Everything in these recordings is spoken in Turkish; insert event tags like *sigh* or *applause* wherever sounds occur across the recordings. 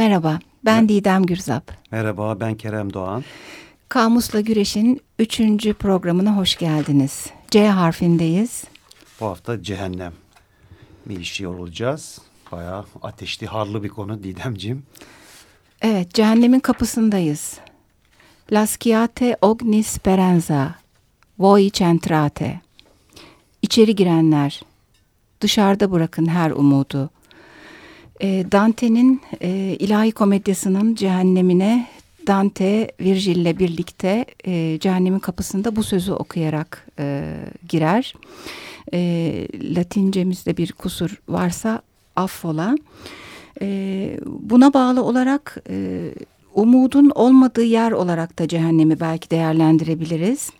Merhaba, ben Didem Gürzap. Merhaba, ben Kerem Doğan. Kamusla Güreş'in üçüncü programına hoş geldiniz. C harfindeyiz. Bu hafta cehennem bir işiyor olacağız. Bayağı ateşli, harlı bir konu Didemciğim. Evet, cehennemin kapısındayız. Lasciate ogni speranza, voi centrate. İçeri girenler, dışarıda bırakın her umudu. E, Dante'nin e, ilahi komedyasının cehennemine Dante Virgil ile birlikte e, cehennemin kapısında bu sözü okuyarak e, girer. E, Latincemizde bir kusur varsa affola. E, buna bağlı olarak e, umudun olmadığı yer olarak da cehennemi belki değerlendirebiliriz.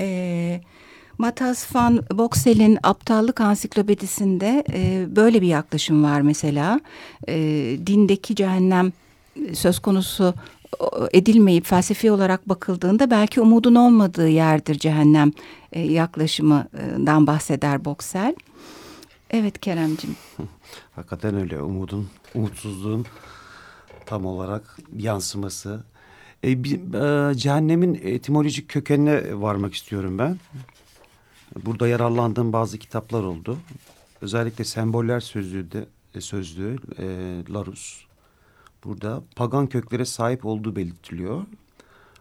E, Matas van Boxel'in Aptallık Ansiklopedisinde e, böyle bir yaklaşım var mesela. E, dindeki cehennem söz konusu edilmeyip felsefi olarak bakıldığında belki umudun olmadığı yerdir cehennem e, yaklaşımından bahseder Boxel. Evet Keremcim. *laughs* Hakikaten öyle umudun, umutsuzluğun tam olarak yansıması. E, bir, e, cehennemin etimolojik kökenine varmak istiyorum ben. Burada yararlandığım bazı kitaplar oldu. Özellikle semboller sözlüğü de e, sözlüğü e, Larus. Burada pagan köklere sahip olduğu belirtiliyor.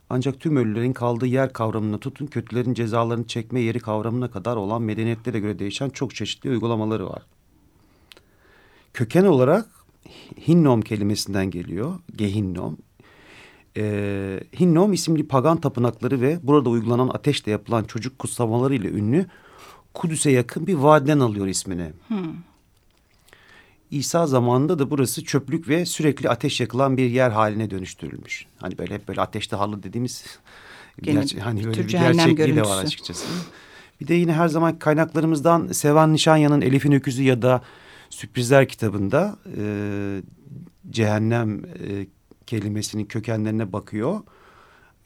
Ancak tüm ölülerin kaldığı yer kavramına tutun kötülerin cezalarını çekme yeri kavramına kadar olan medeniyetlere göre değişen çok çeşitli uygulamaları var. Köken olarak Hinnom kelimesinden geliyor. Gehinnom e, Hinnom isimli pagan tapınakları ve burada uygulanan ateşle yapılan çocuk kutsamaları ile ünlü Kudüs'e yakın bir vadiden alıyor ismini. Hmm. İsa zamanında da burası çöplük ve sürekli ateş yakılan bir yer haline dönüştürülmüş. Hani böyle hep böyle ateşte harlı dediğimiz gerçi, hani böyle bir gerçekliği görüntüsü. de var açıkçası. Bir de yine her zaman kaynaklarımızdan Sevan Nişanya'nın Elif'in Öküzü ya da Sürprizler kitabında e, cehennem e, kelimesinin kökenlerine bakıyor.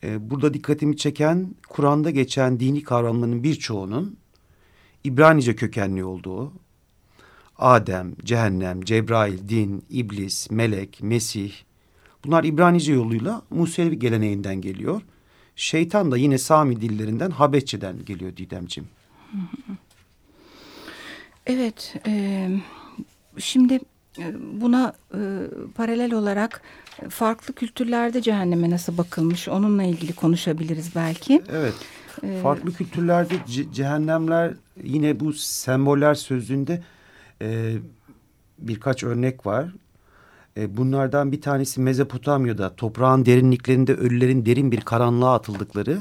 E, burada dikkatimi çeken Kur'an'da geçen dini kavramların birçoğunun İbranice kökenli olduğu, Adem, cehennem, Cebrail, din, iblis, melek, Mesih bunlar İbranice yoluyla Musevi geleneğinden geliyor. Şeytan da yine Sami dillerinden Habeççe'den geliyor Didemciğim. *laughs* Evet, e, şimdi buna e, paralel olarak farklı kültürlerde cehenneme nasıl bakılmış onunla ilgili konuşabiliriz belki. Evet. Ee, farklı kültürlerde ce cehennemler yine bu semboller sözünde e, birkaç örnek var. E, bunlardan bir tanesi Mezopotamya'da toprağın derinliklerinde ölülerin derin bir karanlığa atıldıkları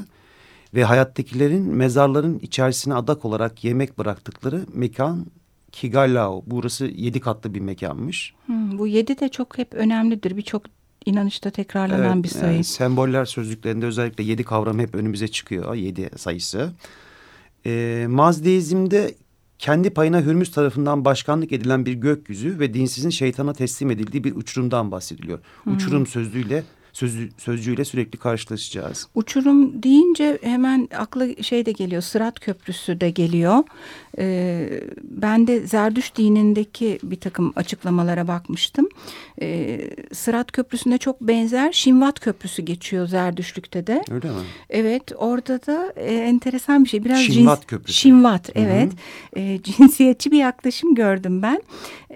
ve hayattakilerin mezarların içerisine adak olarak yemek bıraktıkları mekan Kigalao. Burası yedi katlı bir mekanmış. Hmm, bu yedi de çok hep önemlidir. Birçok inanışta tekrarlanan evet, bir sayı. Yani semboller sözlüklerinde özellikle yedi kavram hep önümüze çıkıyor. Yedi sayısı. E, Mazdeizm'de kendi payına Hürmüz tarafından başkanlık edilen bir gökyüzü ve dinsizin şeytana teslim edildiği bir uçurumdan bahsediliyor. Hmm. Uçurum sözlüğüyle sözlü, sözcüğüyle sürekli karşılaşacağız. Uçurum deyince hemen akla şey de geliyor, Sırat Köprüsü de geliyor. Ee, ben de Zerdüş dinindeki bir takım açıklamalara bakmıştım. Ee, Sırat Köprüsü'ne çok benzer Şimvat Köprüsü geçiyor Zerdüşlükte de. Öyle mi? Evet, orada da e, enteresan bir şey. Biraz Şimvat cins, Köprüsü. Şimvat, evet. Hı -hı. E, cinsiyetçi bir yaklaşım gördüm ben.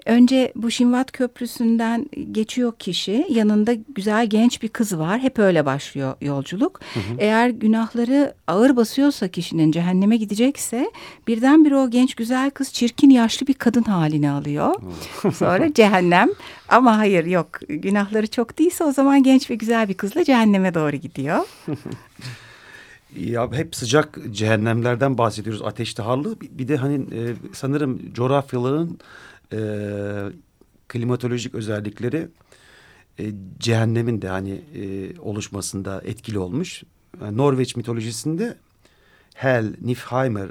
Önce bu Şimvat Köprüsü'nden geçiyor kişi. Yanında güzel genç bir kız var. Hep öyle başlıyor yolculuk. Hı hı. Eğer günahları ağır basıyorsa kişinin cehenneme gidecekse birdenbire o genç güzel kız çirkin yaşlı bir kadın halini alıyor. *laughs* Sonra cehennem. Ama hayır yok günahları çok değilse o zaman genç ve güzel bir kızla cehenneme doğru gidiyor. *laughs* Ya hep sıcak cehennemlerden bahsediyoruz ateşli harlı. Bir de hani e, sanırım coğrafyaların e, klimatolojik özellikleri e, cehennemin de hani e, oluşmasında etkili olmuş. Yani Norveç mitolojisinde Hel, Nifheimer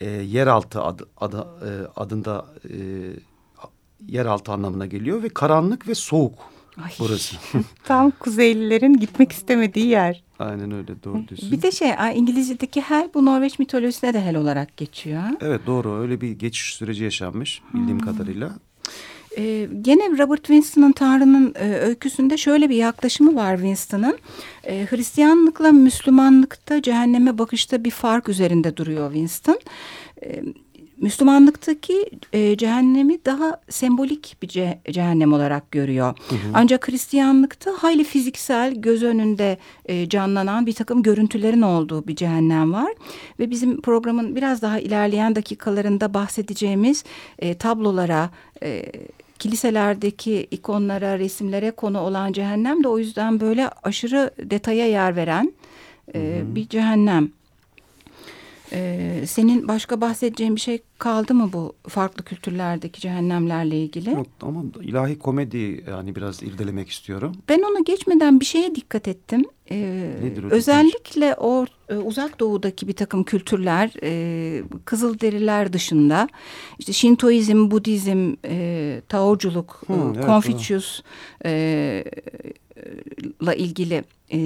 e, yeraltı adı, adı, e, adında e, yeraltı anlamına geliyor ve karanlık ve soğuk Ay, burası. *laughs* Tam Kuzeylilerin gitmek istemediği yer. Aynen öyle doğru diyorsun. Bir de şey İngilizce'deki Hel bu Norveç mitolojisine de Hel olarak geçiyor. Evet doğru öyle bir geçiş süreci yaşanmış bildiğim hmm. kadarıyla. E, gene Robert Winston'ın Tanrı'nın e, öyküsünde şöyle bir yaklaşımı var Winston'ın. E, Hristiyanlıkla Müslümanlıkta cehenneme bakışta bir fark üzerinde duruyor Winston. E, Müslümanlıktaki e, cehennemi daha sembolik bir ce cehennem olarak görüyor. Hı hı. Ancak Hristiyanlıkta hayli fiziksel, göz önünde e, canlanan bir takım görüntülerin olduğu bir cehennem var. Ve bizim programın biraz daha ilerleyen dakikalarında bahsedeceğimiz e, tablolara... E, kiliselerdeki ikonlara, resimlere konu olan cehennem de o yüzden böyle aşırı detaya yer veren e, bir cehennem. Ee, senin başka bahsedeceğin bir şey kaldı mı bu farklı kültürlerdeki cehennemlerle ilgili? Yok ama ilahi komedi yani biraz irdelemek istiyorum. Ben onu geçmeden bir şeye dikkat ettim. Ee, Nedir o özellikle o e, uzak doğudaki bir takım kültürler e, Kızılderililer dışında işte Şintoizm, Budizm, e, Taoculuk, Hı, evet, Confucius e, la ilgili e,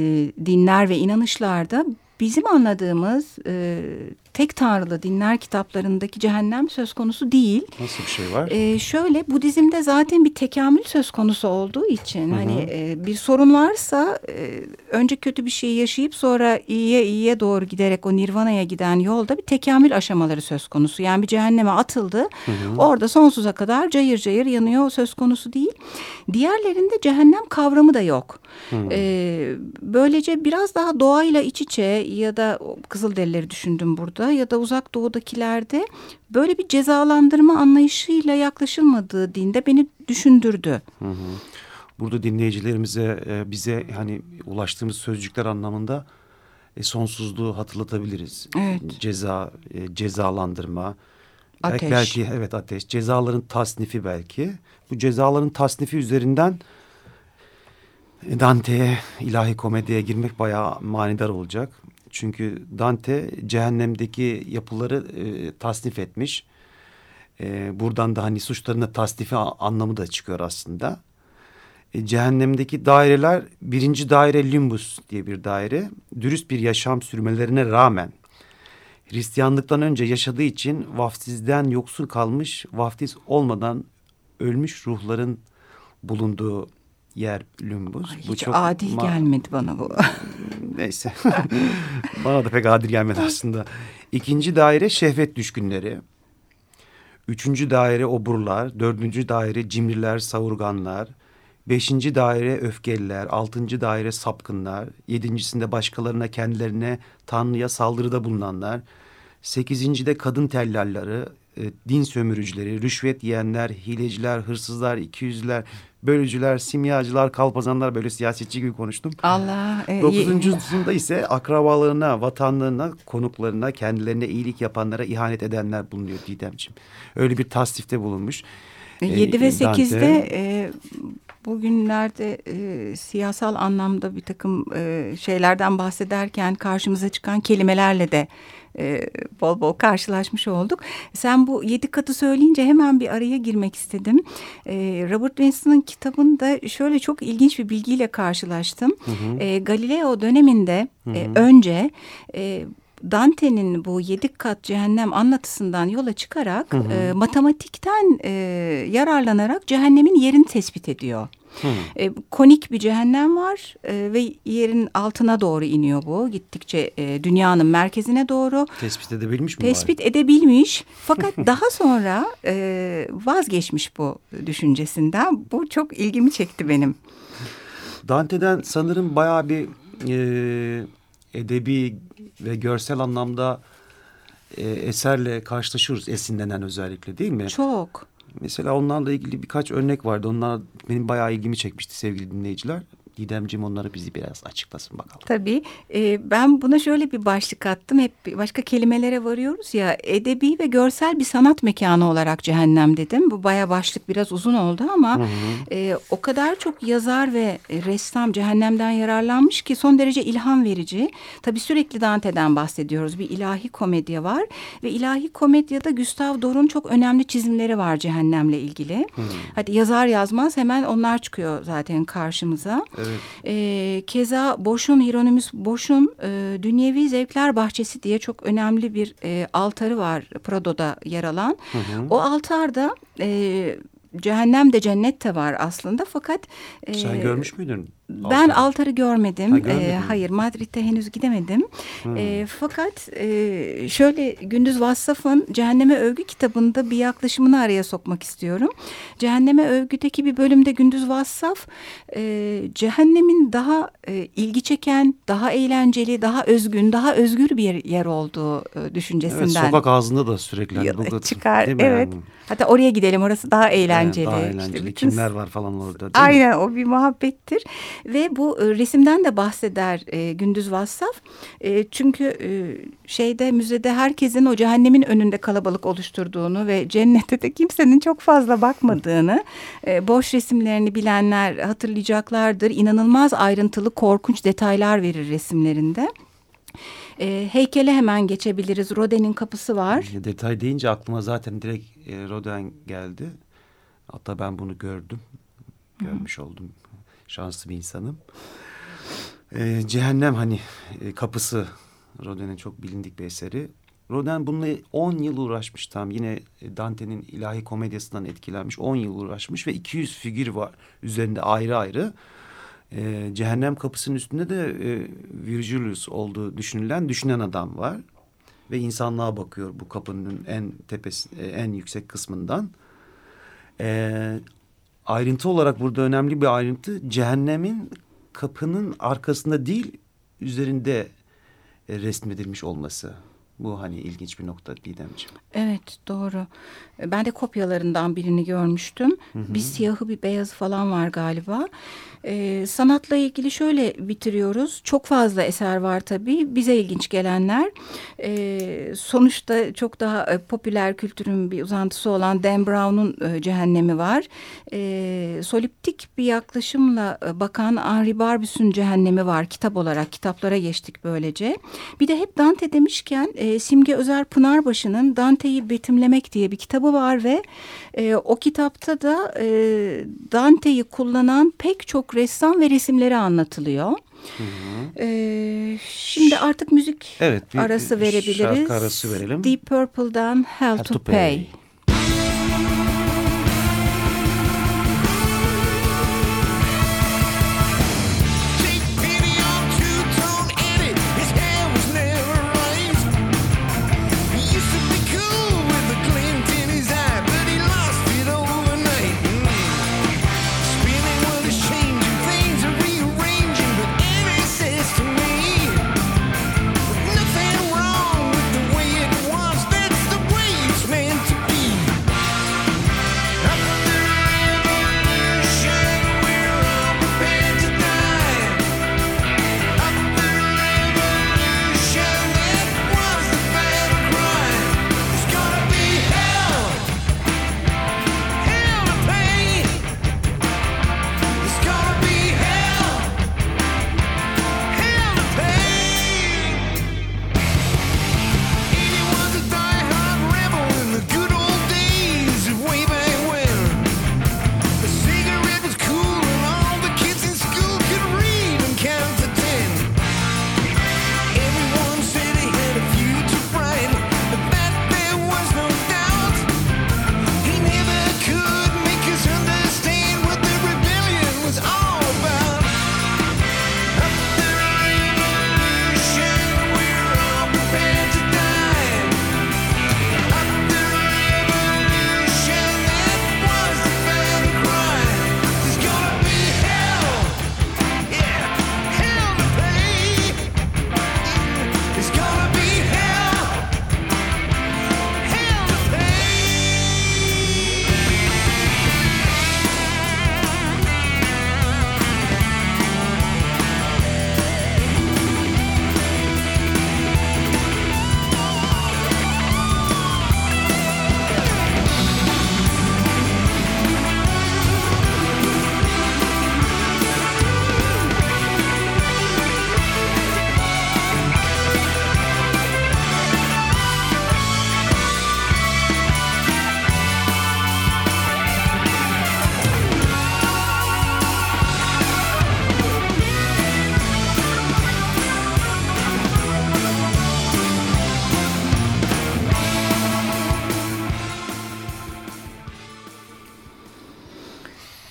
dinler ve inanışlarda bizim anladığımız e, tek tanrılı dinler kitaplarındaki cehennem söz konusu değil. Nasıl bir şey var? Ee, şöyle Budizm'de zaten bir tekamül söz konusu olduğu için Hı -hı. hani e, bir sorun varsa e, önce kötü bir şey yaşayıp sonra iyiye iyiye doğru giderek o nirvana'ya giden yolda bir tekamül aşamaları söz konusu. Yani bir cehenneme atıldı. Hı -hı. Orada sonsuza kadar cayır cayır yanıyor söz konusu değil. Diğerlerinde cehennem kavramı da yok. Ee, böylece biraz daha doğayla iç içe ya da Kızılderilileri düşündüm burada Doğu'da ya da Uzak Doğu'dakilerde böyle bir cezalandırma anlayışıyla yaklaşılmadığı dinde beni düşündürdü. Hı hı. Burada dinleyicilerimize e, bize hani ulaştığımız sözcükler anlamında e, sonsuzluğu hatırlatabiliriz. Evet. Ceza, e, cezalandırma. Ateş. Belki, belki evet ateş. Cezaların tasnifi belki. Bu cezaların tasnifi üzerinden Dante'ye, ilahi komediye girmek bayağı manidar olacak. Çünkü Dante cehennemdeki yapıları e, tasnif etmiş. E, buradan da hani suçlarına tasnifi anlamı da çıkıyor aslında. E, cehennemdeki daireler birinci daire limbus diye bir daire. Dürüst bir yaşam sürmelerine rağmen Hristiyanlıktan önce yaşadığı için vaftizden yoksun kalmış, vaftiz olmadan ölmüş ruhların bulunduğu yer limbus. Ay, bu hiç çok adil gelmedi bana bu. *laughs* Neyse. *laughs* bana da pek adil gelmedi aslında. İkinci daire şehvet düşkünleri. Üçüncü daire oburlar. Dördüncü daire cimriler, savurganlar. Beşinci daire öfkeliler. Altıncı daire sapkınlar. Yedincisinde başkalarına kendilerine Tanrı'ya saldırıda bulunanlar. Sekizincide kadın tellalları, e, din sömürücüleri, rüşvet yiyenler, hileciler, hırsızlar, ikiyüzler, bölücüler, simyacılar, kalpazanlar böyle siyasetçi gibi konuştum. Allah. E, Dokuzuncusunda ise akrabalarına, vatanlarına, konuklarına, kendilerine iyilik yapanlara ihanet edenler bulunuyor Didemciğim. Öyle bir tasdifte bulunmuş. E, yedi e, ve sekizde e, bugünlerde e, siyasal anlamda bir takım e, şeylerden bahsederken karşımıza çıkan kelimelerle de e, bol bol karşılaşmış olduk. Sen bu yedi katı söyleyince hemen bir araya girmek istedim. E, Robert Winston'ın kitabında şöyle çok ilginç bir bilgiyle karşılaştım. Hı hı. E, Galileo döneminde hı hı. E, önce... E, Dante'nin bu yedi kat cehennem anlatısından yola çıkarak hı hı. E, matematikten e, yararlanarak cehennemin yerini tespit ediyor. E, konik bir cehennem var e, ve yerin altına doğru iniyor bu. Gittikçe e, dünyanın merkezine doğru. Tespit edebilmiş mi? Tespit bari? edebilmiş. *laughs* Fakat daha sonra e, vazgeçmiş bu düşüncesinden. Bu çok ilgimi çekti benim. Dante'den sanırım bayağı bir e, edebi ve görsel anlamda e, eserle karşılaşıyoruz esinlenen özellikle değil mi? Çok. Mesela onlarla ilgili birkaç örnek vardı. Onlar benim bayağı ilgimi çekmişti sevgili dinleyiciler. Didemciğim onları bizi biraz açıklasın bakalım. Tabii. E, ben buna şöyle bir başlık attım. Hep başka kelimelere varıyoruz ya. Edebi ve görsel bir sanat mekanı olarak cehennem dedim. Bu baya başlık biraz uzun oldu ama hı hı. E, o kadar çok yazar ve ressam cehennemden yararlanmış ki son derece ilham verici. Tabii sürekli Dante'den bahsediyoruz. Bir ilahi komedya var ve ilahi komedyada Gustav Dor'un çok önemli çizimleri var cehennemle ilgili. Hı. Hadi yazar yazmaz hemen onlar çıkıyor zaten karşımıza. Evet. E, keza Boş'un, Hieronymus Boş'un e, Dünyevi Zevkler Bahçesi diye çok önemli bir e, altarı var Prado'da yer alan. Hı hı. O altarda... E, cehennem de cennet de var aslında fakat... Sen e, görmüş müydün? Ben altarı görmedim. Ha, e, hayır Madrid'de henüz gidemedim. Hmm. E, fakat e, şöyle Gündüz Vassaf'ın Cehenneme Övgü kitabında bir yaklaşımını araya sokmak istiyorum. Cehenneme Övgü'deki bir bölümde Gündüz Vassaf e, cehennemin daha e, ilgi çeken, daha eğlenceli, daha özgün, daha özgür bir yer olduğu e, düşüncesinden. Evet, sokak ağzında da sürekli. Hani çıkar. Evet. Yani? Hatta oraya gidelim orası daha eğlenceli. Evet, daha eğlenceli. İşte bütün... Kimler var falan orada. Aynen mi? o bir muhabbettir. Ve bu e, resimden de bahseder e, Gündüz Vassaf. E, çünkü e, şeyde müzede herkesin o cehennemin önünde kalabalık oluşturduğunu ve cennette de kimsenin çok fazla bakmadığını e, boş resimlerini bilenler hatırlayacaklardır. İnanılmaz ayrıntılı korkunç detaylar verir resimlerinde. E, heykele hemen geçebiliriz. Rodin'in kapısı var. Detay deyince aklıma zaten direkt e, Rodin geldi. Hatta ben bunu gördüm. Görmüş -hı. oldum. Şanslı bir insanım. E, Cehennem hani e, kapısı Rodin'in çok bilindik bir eseri. Rodin bununla 10 yıl uğraşmış tam. Yine Dante'nin ilahi komedyasından etkilenmiş. 10 yıl uğraşmış ve 200 figür var üzerinde ayrı ayrı. E, cehennem kapısının üstünde de e, Virgilius olduğu düşünülen düşünen adam var. Ve insanlığa bakıyor bu kapının en tepesi, e, en yüksek kısmından. E, ayrıntı olarak burada önemli bir ayrıntı cehennemin kapının arkasında değil üzerinde e, resmedilmiş olması. Bu hani ilginç bir nokta Didemciğim. Evet doğru. Ben de kopyalarından birini görmüştüm. Hı hı. Bir siyahı bir beyazı falan var galiba. Ee, sanatla ilgili şöyle bitiriyoruz. Çok fazla eser var tabii. Bize ilginç gelenler. Ee, sonuçta çok daha e, popüler kültürün bir uzantısı olan Dan Brown'un e, Cehennemi var. Ee, soliptik bir yaklaşımla e, bakan Henri Barbus'un Cehennemi var. Kitap olarak kitaplara geçtik böylece. Bir de hep Dante demişken e, Simge Özer Pınarbaşı'nın Dante'yi betimlemek diye bir kitabı var ve e, o kitapta da e, Dante'yi kullanan pek çok ressam ve resimleri anlatılıyor. Hı hı. Ee, şimdi artık müzik evet, bir, arası verebiliriz. Şarkı arası verelim. Deep Purple'dan Hell, Hell to, to Pay. pay.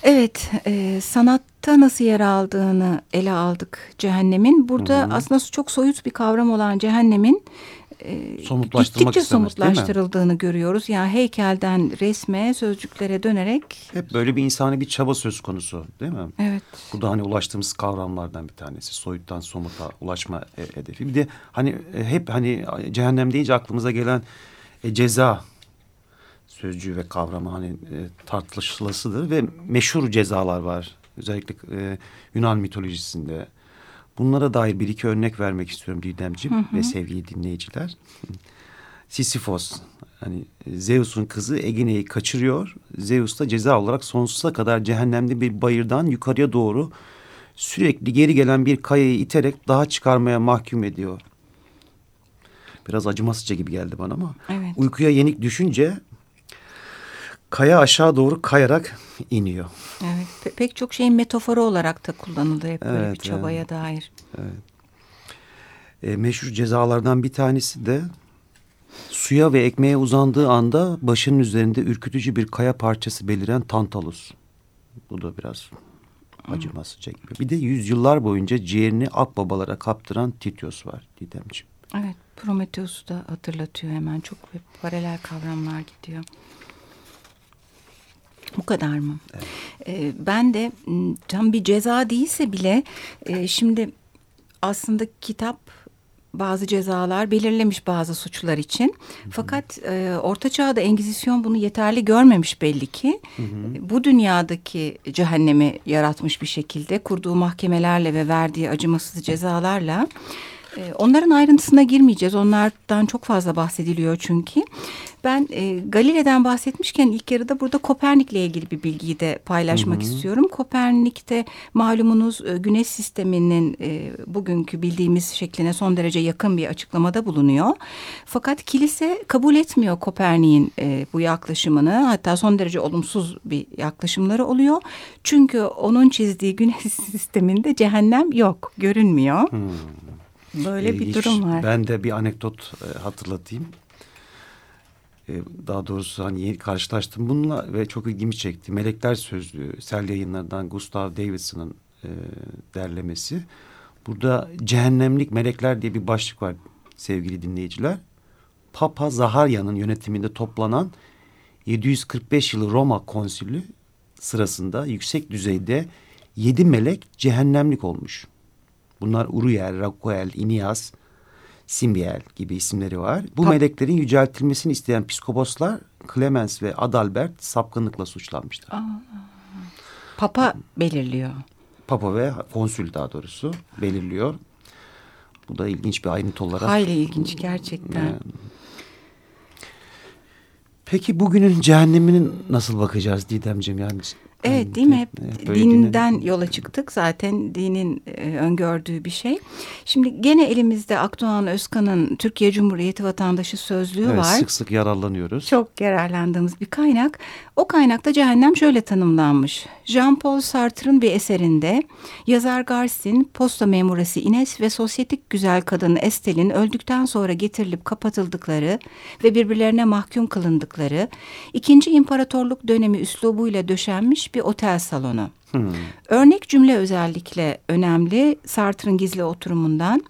Evet, e, sanatta nasıl yer aldığını ele aldık cehennemin. Burada Hı-hı. aslında çok soyut bir kavram olan cehennemin e, gittikçe somutlaştırıldığını görüyoruz. Yani heykelden resme, sözcüklere dönerek. Hep böyle bir insani bir çaba söz konusu değil mi? Evet. Bu da hani ulaştığımız kavramlardan bir tanesi. Soyuttan somuta ulaşma e, hedefi. Bir de hani e, hep hani cehennem deyince aklımıza gelen e, ceza sözcüğü ve kavramı hani e, tartışılasıdır ve meşhur cezalar var. Özellikle e, Yunan mitolojisinde. Bunlara dair bir iki örnek vermek istiyorum Didemciğim ve sevgili dinleyiciler. *laughs* Sisyphos hani Zeus'un kızı Egine'yi kaçırıyor. Zeus da ceza olarak sonsuza kadar cehennemde bir bayırdan yukarıya doğru sürekli geri gelen bir kayayı iterek dağa çıkarmaya mahkum ediyor. Biraz acımasızca gibi geldi bana ama evet. uykuya yenik düşünce kaya aşağı doğru kayarak iniyor. Evet, pe pek çok şeyin metaforu olarak da kullanıldı hep evet, böyle bir çabaya evet. dair. Evet. E, meşhur cezalardan bir tanesi de suya ve ekmeğe uzandığı anda başının üzerinde ürkütücü bir kaya parçası beliren Tantalus. Bu da biraz acımasızca gibi. Bir de yüzyıllar boyunca ciğerini akbabalara kaptıran Tityos var Didemciğim. Evet, Prometheus'u da hatırlatıyor hemen. Çok paralel kavramlar gidiyor. Bu kadar mı? Evet. Ee, ben de tam bir ceza değilse bile e, şimdi aslında kitap bazı cezalar belirlemiş bazı suçlar için. Hı hı. Fakat e, Orta Çağ'da Engizisyon bunu yeterli görmemiş belli ki. Hı hı. Bu dünyadaki cehennemi yaratmış bir şekilde kurduğu mahkemelerle ve verdiği acımasız cezalarla ee, onların ayrıntısına girmeyeceğiz. Onlardan çok fazla bahsediliyor çünkü. Ben e, Galile'den bahsetmişken ilk yarıda burada Kopernik'le ilgili bir bilgiyi de paylaşmak hı hı. istiyorum. Kopernik'te malumunuz e, güneş sisteminin e, bugünkü bildiğimiz şekline son derece yakın bir açıklamada bulunuyor. Fakat kilise kabul etmiyor Kopernik'in e, bu yaklaşımını. Hatta son derece olumsuz bir yaklaşımları oluyor. Çünkü onun çizdiği *laughs* güneş sisteminde cehennem yok, görünmüyor. Hmm. Böyle İlginç. bir durum var. Ben de bir anekdot e, hatırlatayım. E, daha doğrusu hani yeni karşılaştım bununla ve çok ilgimi çekti. Melekler Sözlüğü, Sel yayınlarından Gustav Davidson'ın e, derlemesi. Burada cehennemlik melekler diye bir başlık var sevgili dinleyiciler. Papa Zaharya'nın yönetiminde toplanan 745 yılı Roma konsülü sırasında yüksek düzeyde yedi melek cehennemlik olmuş. Bunlar Uriel, Raguel, Inias, Simbiel gibi isimleri var. Bu pa meleklerin yüceltilmesini isteyen psikoposlar Clemens ve Adalbert sapkınlıkla suçlanmışlar. Aa, Papa belirliyor. Papa ve konsül daha doğrusu belirliyor. Bu da ilginç bir ayrıntı olarak. Hayli ilginç gerçekten. Yani, Peki bugünün cehenneminin nasıl bakacağız Didemciğim? Yani Evet değil mi? Hep Böyle dinden yola çıktık. Zaten dinin e, öngördüğü bir şey. Şimdi gene elimizde Akdoğan Özkan'ın Türkiye Cumhuriyeti Vatandaşı Sözlüğü evet, var. Sık sık yararlanıyoruz. Çok yararlandığımız bir kaynak. O kaynakta cehennem şöyle tanımlanmış. Jean-Paul Sartre'ın bir eserinde yazar Garsin, posta memurası Ines ve sosyetik güzel kadın Estel'in öldükten sonra getirilip kapatıldıkları ve birbirlerine mahkum kılındıkları ikinci imparatorluk dönemi üslubuyla döşenmiş bir otel salonu. Hmm. Örnek cümle özellikle önemli Sartre'ın gizli oturumundan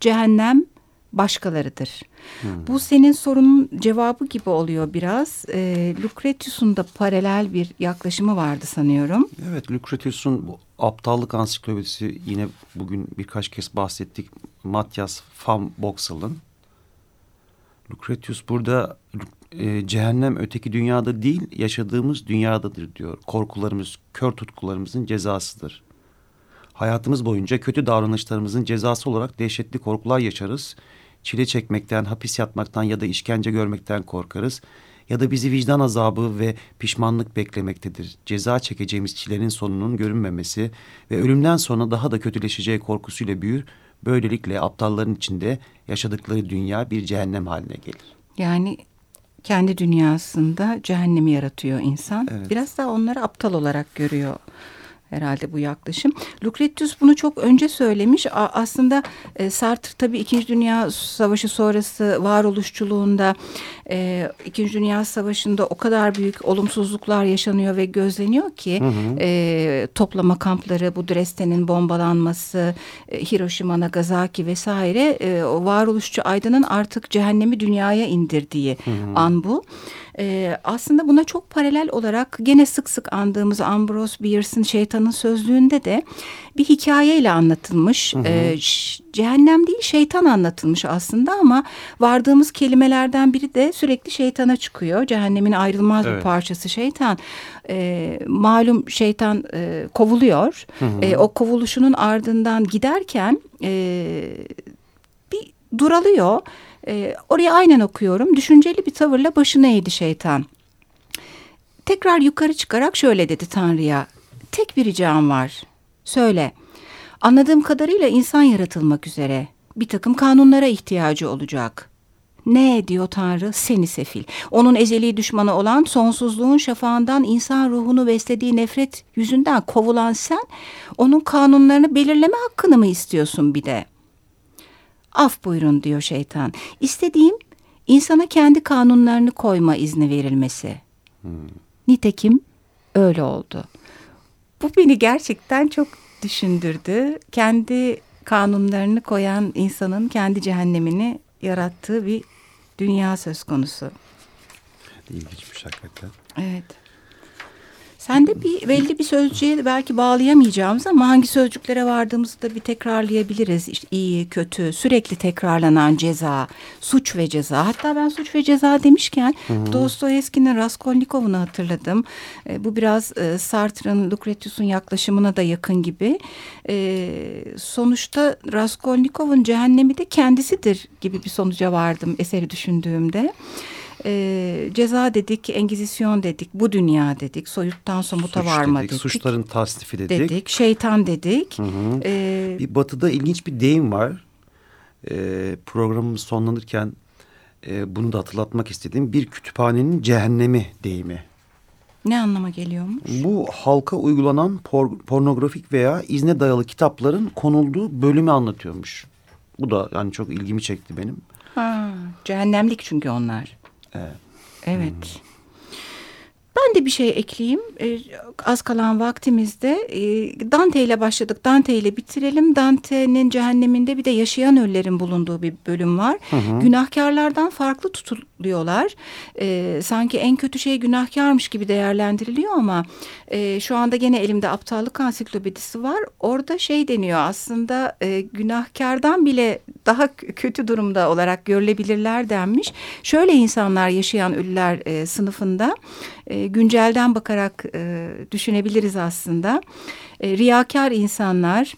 cehennem başkalarıdır. Hmm. Bu senin sorunun cevabı gibi oluyor biraz. E, Lucretius'un da paralel bir yaklaşımı vardı sanıyorum. Evet Lucretius'un bu aptallık ansiklopedisi yine bugün birkaç kez bahsettik. Matthias van Boxel'ın. Lucretius burada e, cehennem öteki dünyada değil yaşadığımız dünyadadır diyor. Korkularımız, kör tutkularımızın cezasıdır. Hayatımız boyunca kötü davranışlarımızın cezası olarak dehşetli korkular yaşarız çile çekmekten, hapis yatmaktan ya da işkence görmekten korkarız. Ya da bizi vicdan azabı ve pişmanlık beklemektedir. Ceza çekeceğimiz çilenin sonunun görünmemesi ve ölümden sonra daha da kötüleşeceği korkusuyla büyür. Böylelikle aptalların içinde yaşadıkları dünya bir cehennem haline gelir. Yani kendi dünyasında cehennemi yaratıyor insan. Evet. Biraz da onları aptal olarak görüyor herhalde bu yaklaşım. Lucretius bunu çok önce söylemiş. aslında e, Sartre tabii İkinci Dünya Savaşı sonrası varoluşçuluğunda e, İkinci Dünya Savaşı'nda o kadar büyük olumsuzluklar yaşanıyor ve gözleniyor ki hı hı. E, toplama kampları, bu Dresden'in bombalanması, e, Hiroşima, Nagasaki vesaire e, o varoluşçu aydının artık cehennemi dünyaya indirdiği hı hı. an bu. E, aslında buna çok paralel olarak gene sık sık andığımız Ambrose Bierce'ın Şeytanın Sözlüğü'nde de bir hikayeyle anlatılmış. Hı hı. E, cehennem değil şeytan anlatılmış aslında ama vardığımız kelimelerden biri de sürekli şeytana çıkıyor. Cehennemin ayrılmaz evet. bir parçası şeytan. E, malum şeytan e, kovuluyor. Hı hı. E, o kovuluşunun ardından giderken e, bir duralıyor e, oraya aynen okuyorum. Düşünceli bir tavırla başını eğdi şeytan. Tekrar yukarı çıkarak şöyle dedi Tanrı'ya. Tek bir ricam var. Söyle. Anladığım kadarıyla insan yaratılmak üzere. Bir takım kanunlara ihtiyacı olacak. Ne diyor Tanrı? Seni sefil. Onun ezeli düşmanı olan sonsuzluğun şafağından insan ruhunu beslediği nefret yüzünden kovulan sen... ...onun kanunlarını belirleme hakkını mı istiyorsun bir de?'' Af buyurun diyor şeytan. İstediğim insana kendi kanunlarını koyma izni verilmesi. Hmm. Nitekim öyle oldu. Bu beni gerçekten çok düşündürdü. Kendi kanunlarını koyan insanın kendi cehennemini yarattığı bir dünya söz konusu. İlginçmiş hakikaten. Evet. Sen de bir belli bir sözcüğe belki bağlayamayacağımız ama hangi sözcüklere vardığımızı da bir tekrarlayabiliriz. İşte iyi, kötü, sürekli tekrarlanan ceza, suç ve ceza. Hatta ben suç ve ceza demişken Dostoyevski'nin Raskolnikov'unu hatırladım. E, bu biraz e, Sartre'ın, Lucretius'un yaklaşımına da yakın gibi. E, sonuçta Raskolnikov'un cehennemi de kendisidir gibi bir sonuca vardım eseri düşündüğümde e, ceza dedik, engizisyon dedik, bu dünya dedik, soyuttan somuta Suç varma dedik, dedik. Suçların tasnifi dedik. Dedik, şeytan dedik. Hı hı. Ee, bir batıda ilginç bir deyim var. Ee, programımız sonlanırken e, bunu da hatırlatmak istediğim bir kütüphanenin cehennemi deyimi. Ne anlama geliyormuş? Bu halka uygulanan por pornografik veya izne dayalı kitapların konulduğu bölümü anlatıyormuş. Bu da yani çok ilgimi çekti benim. Ha, cehennemlik çünkü onlar. Evet. Evet. Ben de bir şey ekleyeyim. Ee, az kalan vaktimizde e, Dante ile başladık. Dante ile bitirelim. Dante'nin cehenneminde bir de yaşayan ölülerin bulunduğu bir bölüm var. Hı hı. Günahkarlardan farklı tutuluyorlar. E, sanki en kötü şey günahkarmış gibi değerlendiriliyor ama e, şu anda gene elimde aptallık ansiklopedisi var. Orada şey deniyor aslında e, günahkardan bile daha kötü durumda olarak görülebilirler denmiş. Şöyle insanlar yaşayan ölüler e, sınıfında e, güncelden bakarak e, düşünebiliriz aslında. E, riyakar insanlar,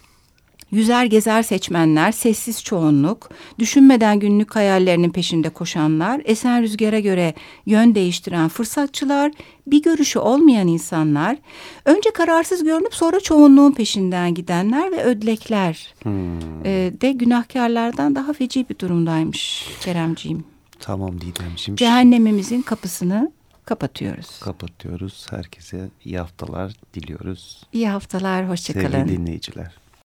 yüzer gezer seçmenler, sessiz çoğunluk, düşünmeden günlük hayallerinin peşinde koşanlar, esen rüzgara göre yön değiştiren fırsatçılar, bir görüşü olmayan insanlar, önce kararsız görünüp sonra çoğunluğun peşinden gidenler ve ödlekler hmm. de günahkarlardan daha feci bir durumdaymış Keremciğim. Tamam Didemciğim. Cehennemimizin kapısını kapatıyoruz. Kapatıyoruz. Herkese iyi haftalar diliyoruz. İyi haftalar, hoşçakalın. Sevgili dinleyiciler.